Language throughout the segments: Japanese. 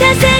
任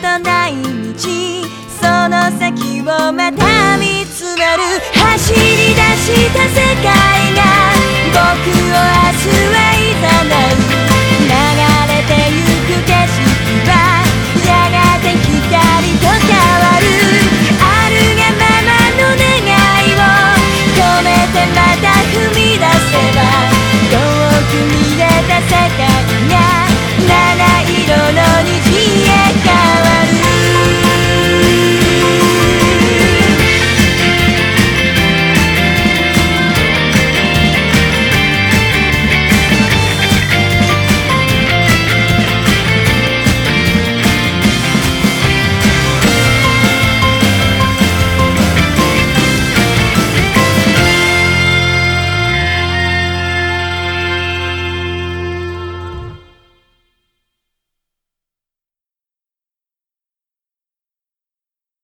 とない道。その先をまた見つめる。走り出した世界。